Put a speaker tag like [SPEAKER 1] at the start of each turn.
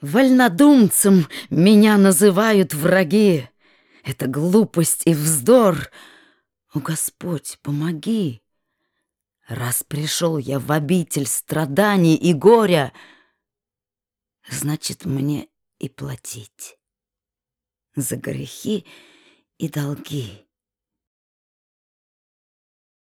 [SPEAKER 1] Вольнодумцем меня называют враги. Это глупость и вздор. О, Господь, помоги! Раз пришел я в обитель страданий и горя, Значит, мне и платить за грехи и долги.